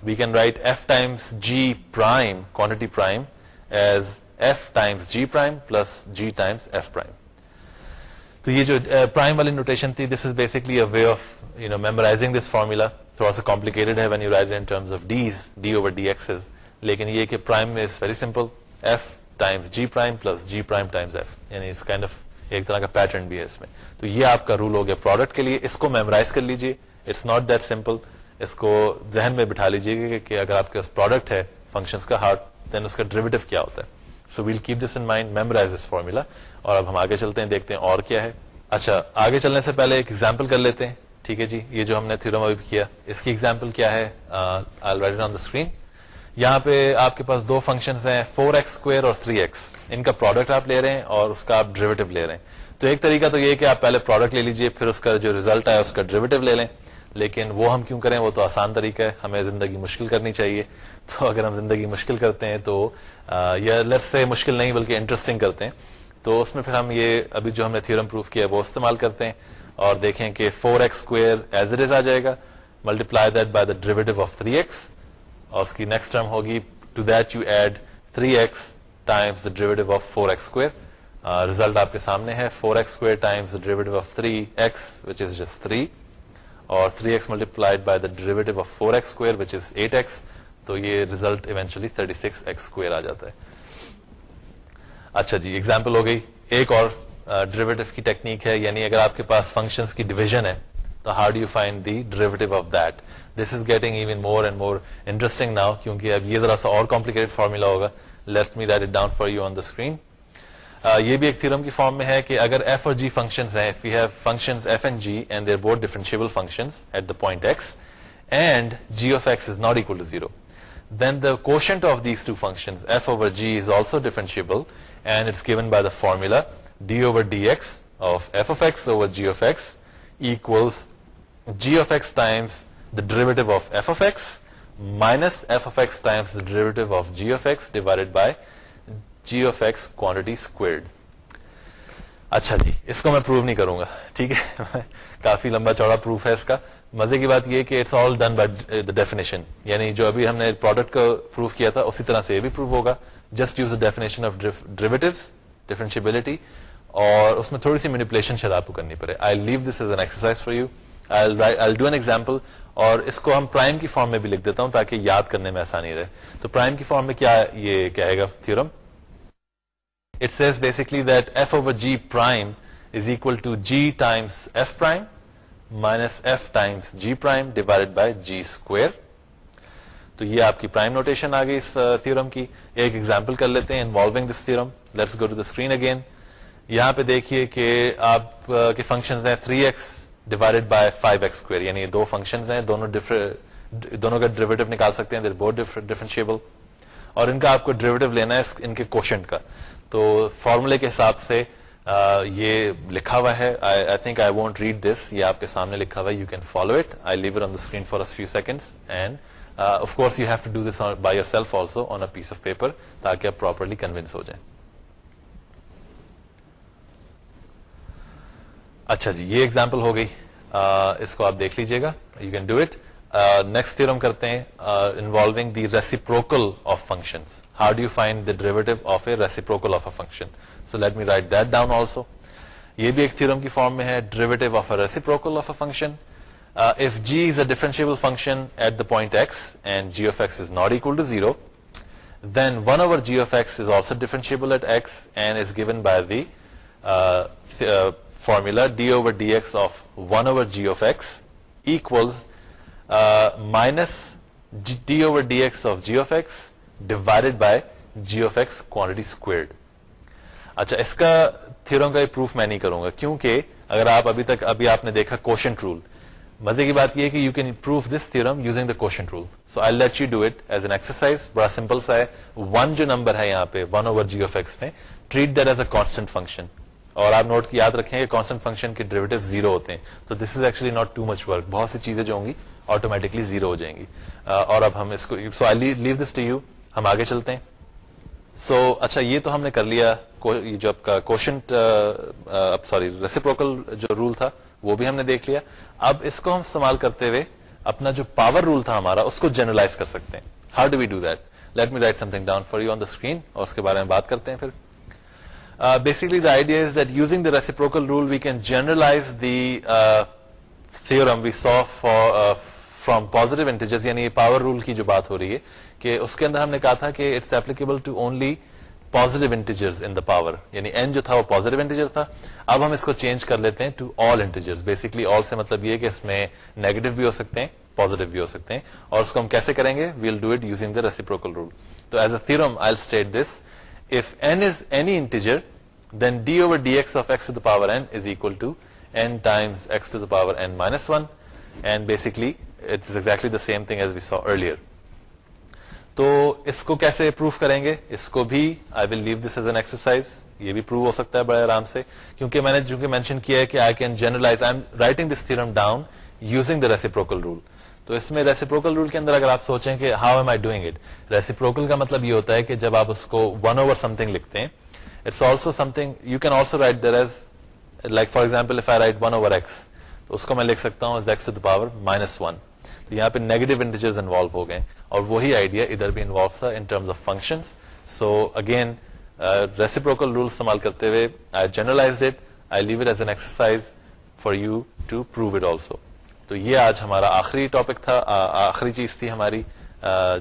We can write f times g prime quantity prime as f times g prime plus g times f prime تو یہ جو پرائم والی نوٹیشن تھی this is basically a way of you know memorising this formula تھوڑا سا complicated ہے when you write in terms of these d over d x's لیکن یہ کہ prime is very simple f times g prime plus g prime times f یعنی اس kind of ایک طرح کا پیٹرن بھی ہے اس میں. تو یہ آپ کا رول ہو گیا پروڈکٹ کے لیے. اس کو میمورائز کر لیجیے اٹس ناٹ دیٹ سمپل اس کو ذہن میں بٹھا لیجیے گا کہ اگر آپ کے پاس پروڈکٹ ہے فنکشن کا ہارٹ دین اس کا ڈریویٹو کیا ہوتا ہے. So well keep this in mind memorise this formula اور اب ہم آگے چلتے ہیں. دیکھتے ہیں اور کیا ہے. اچھا آگے چلنے سے پہلے ایک ایگزامپل کر لیتے ہیں. ٹھیک ہے جی یہ جو ہم نے تھیورم ابھی کیا، اس کی ایگزامپل کیا ہے؟ آن دا اسکرین یہاں پہ آپ کے پاس دو فنکشنز ہیں فور ایکس اسکوئر اور تھری ایکس ان کا پروڈکٹ آپ لے رہے ہیں اور اس کا آپ ڈریویٹو لے رہے ہیں. تو ایک طریقہ تو یہ کہ آپ پہلے پروڈکٹ لے لیجیے، پھر اس کا جو ریزلٹ ہے اس کا ڈریویٹو لے لیں. لیکن وہ ہم کیوں کریں؟ وہ تو آسان طریقہ ہے، ہمیں زندگی مشکل کرنی چاہیے. (laughs) تو اگر ہم زندگی مشکل کرتے ہیں تو یا لرس سے مشکل نہیں، بلکہ انٹرسٹنگ کرتے ہیں. تو اس میں پھر ہم یہ ابھی جو ہم نے تھیورم پروف کیا وہ استعمال کرتے ہیں. اور دیکھیں کہ four x square as it is آ جائے گا. Multiply that by the derivative of three x اور اس کی نیکسٹ ٹرم ہوگی. To that you add three x times the derivative of four x square result آپ کے سامنے ہے. Four x square times the derivative of three x which is just three اور three x multiplied by the derivative of four x square which is eight x تو یہ result eventually thirty six x square آ جاتا ہے. اچھا جی example ہو گئی. ایک اور ڈریویٹو کی ٹیکنیک ہے یعنی اگر آپ کے پاس فنکشنز کی ڈویژن ہے، تو how do you find the derivative of that this is getting even more and more interesting now کیونکہ اب یہ ذرا سا اور کمپلیکیٹڈ فارمولا ہوگا۔ Let me write it down for you on the screen یہ بھی ایک تھرم کی فارم میں ہے کہ اگر ایف اور جی فنکشن ہیں we have function f and g and they're both differentiable function at the point x and g of x is not equal to zero then the quotient of these two function f over g is also differentiable and it's given by the formula d over d x of f of x over g of x equals g of x times the derivative of f of x minus f of x times the derivative of g of x divided by g of x quantity squared. اچھا جی اس کو میں prove نہیں کروں گا، ٹھیک ہے؟ (laughs) کافی لمبا چوڑا proof ہے اس کا۔ مزے کی بات یہ کہ it's all done by the definition یعنی جو ابھی ہم نے پروڈکٹ کا پروف کیا تھا، اسی طرح سے یہ بھی پروف ہوگا۔ Just use the definition of derivative differentiability اور اس میں تھوڑی سی مینیپولیشن شاید آپ کو کرنی پڑے. I leave this as an exercise for you I do an example اور اس کو ہم پرائم کی فارم میں بھی لکھ دیتا ہوں تاکہ یاد کرنے میں آسانی رہے. تو پرائم کی فارم میں کیا یہ کہے گا theorem it says basically that f over g prime is equal to g times f prime minus f times g prime divide by g square تو یہ آپ کی پرائم نوٹیشن آ گئی اس uh, تھورم کی. ایک ایگزامپل کر لیتے ہیں involving this theorem let's go to the screen again یہاں پہ دیکھیے کہ آپ کے فنکشن ہیں three x divided by five x square یعنی دو فنکشن ہیں، دونوں دونوں کا ڈریویٹو نکال سکتے ہیں ڈفرینشیبل اور ان کا آپ کو ڈریویٹو لینا ہے ان کے کوشنٹ کا. تو فارمولے کے حساب سے یہ لکھا ہوا ہے. I think I won't read this یہ آپ کے سامنے لکھا ہوا ہے. You can follow it I leave on the screen for few second and of course you have to do this by yourself also on a piece of paper تاکہ آپ properly convince ہو جائیں. اچھا جی یہ ایگزامپل ہو گئی۔ اس کو آپ دیکھ لیجیے گا۔ You can do it next theorem کرتے ہیں involving the reciprocal of function how do you find the derivative of a reciprocal of a function so let me write that down also یہ بھی ایک تھرم کی form میں ہے derivative of a reciprocal of a function if g is a differentiable function at the point x and g of x is not equal to zero then one over g of x is also differentiable at x and is given by the formula d over d x of one over g of x equals minus d over d x of g of x divided by g of x quantity squared اچھا اس کا through کا proof میں نہیں کروں گا، کیونکہ اگر آپ ابھی تک، ابھی آپ نے دیکھا کوشچن رول مزے کی بات یہ ہے کہ you can proof this theorem using the quotient rule so I let you do it as an exercise بڑا سمپل سا ہے۔ ون جو نمبر ہے یہاں پہ one over g of x میں treat that as a constant function اور آپ نوٹ کی یاد رکھیں کہ کانسٹنٹ فنکشن کے ڈریویٹو زیرو ہوتے ہیں. تو this is actually not too much work بہت سی چیزیں جو ہوں گی آٹومیٹکلی زیرو ہو جائیں گی. اور اب ہم اس کو so I leave this to you ہم آگے چلتے ہیں. سو so, اچھا یہ تو ہم نے کر لیا. جو آپ کا کوشچن سوری ریسیپروکل جو رول تھا وہ بھی ہم نے دیکھ لیا. اب اس کو ہم استعمال کرتے ہوئے اپنا جو پاور رول تھا ہمارا اس کو جنرلائز کر سکتے ہیں. How do we do that let me write something down for you on the screen اور اس کے بارے میں بات کرتے ہیں پھر. Basically the idea is that using the reciprocal rule we can generalize the theorem we saw for from positive integers یعنی پاور رول کی جو بات ہو رہی ہے کہ اس کے اندر ہم نے کہا تھا کہ it's applicable to only positive integers in the power یعنی این جو تھا وہ پوزیٹو انٹیجر تھا اب ہم اس کو چینج کر لیتے ہیں to all integers basically all سے مطلب یہ کہ اس میں نیگیٹو بھی ہو سکتے ہیں پوزیٹو بھی ہو سکتے ہیں اور اس کو ہم کیسے کریں گے we'll do it using the reciprocal rule تو as a theorem I state this if n is any integer then d over d x of x to the power n is equal to n times x to the power n minus one and basically it is exactly the same thing as we saw earlier تو اس کو کیسے proof کریں گے؟ اس کو بھی I will leave this as an exercise یہ بھی پروو ہو سکتا ہے بڑے آرام سے. کیونکہ میں نے چونکہ مینشن کیا ہے کہ I can generalize I am writing this theorem down using the reciprocal rule تو اس میں ریسیپروکل رول کے اندر اگر آپ سوچیں کہ how am I doing it reciprocal کا مطلب یہ ہوتا ہے کہ جب آپ اس کو ون اوور سم تھنگ لکھتے ہیں it's also something you can also write there as like for example if I write one over x تو اس کو میں لکھ سکتا ہوں x to the power minus one تو یہاں پہ نیگیٹو انٹیجرز انوالو ہو گئے اور وہی آئیڈیا ادھر بھی انوالو تھا in terms of function so again reciprocal rule استعمال کرتے ہوئے I generalize it I leave it as an exercise for you to prove it also تو یہ آج ہمارا آخری ٹاپک تھا آخری چیز تھی ہماری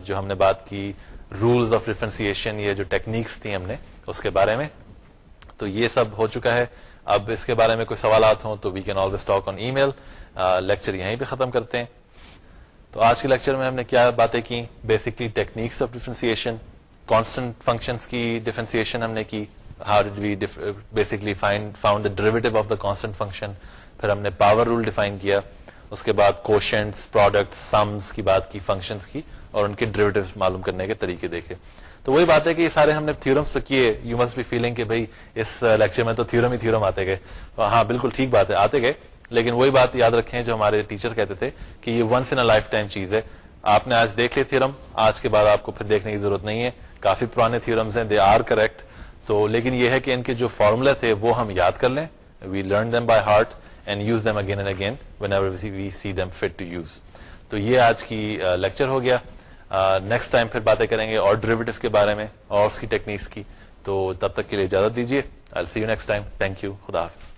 جو ہم نے بات کی رولس آف ڈیفرنسیشن یہ جو ٹیکنیکس تھی ہم نے، اس کے بارے میں۔ تو یہ سب ہو چکا ہے۔ اب اس کے بارے میں کوئی سوالات ہوں تو we can always talk on email lecture یہیں پہ ختم کرتے ہیں۔ تو آج کے لیکچر میں ہم نے کیا باتیں کی basically techniques of differentiation constant functions کی ڈیفرنسیشن ہم نے کی۔ How did we basically found derivative of the constant function پھر ہم نے پاور رول ڈیفائن کیا۔ اس کے بعد کوشنٹس پروڈکٹ سمس کی بات کی فنکشنس کی اور ان کے ڈریویٹو معلوم کرنے کے طریقے دیکھے۔ تو وہی بات ہے کہ یہ سارے ہم نے تھیورمس تو کیے یو مسٹ بی فیلنگ کہ بھائی اس لیکچر میں تو تھیورم ہی تھیورم آتے گئے۔ ہاں بالکل ٹھیک بات ہے، آتے گئے۔ لیکن وہی بات یاد رکھیں جو ہمارے ٹیچر کہتے تھے کہ یہ ونس ان لائف ٹائم چیز ہے۔ آپ نے آج دیکھ لی تھرم آج کے بعد آپ کو پھر دیکھنے کی ضرورت نہیں ہے۔ کافی پرانے تھرمس ہیں دے آر کریکٹ تو لیکن یہ ہے کہ ان کے جو فارمولہ تھے وہ ہم یاد کر لیں۔ We learn them by heart and use them again and again whenever we see them fit to use تو یہ آج کی لیکچر ہو گیا۔ نیکسٹ ٹائم پھر باتیں کریں گے اور ڈریویٹو کے بارے میں اور اس کی ٹیکنیکس کی۔ تو تب تک کے لیے اجازت دیجیے see you next time thank you خدا حافظ۔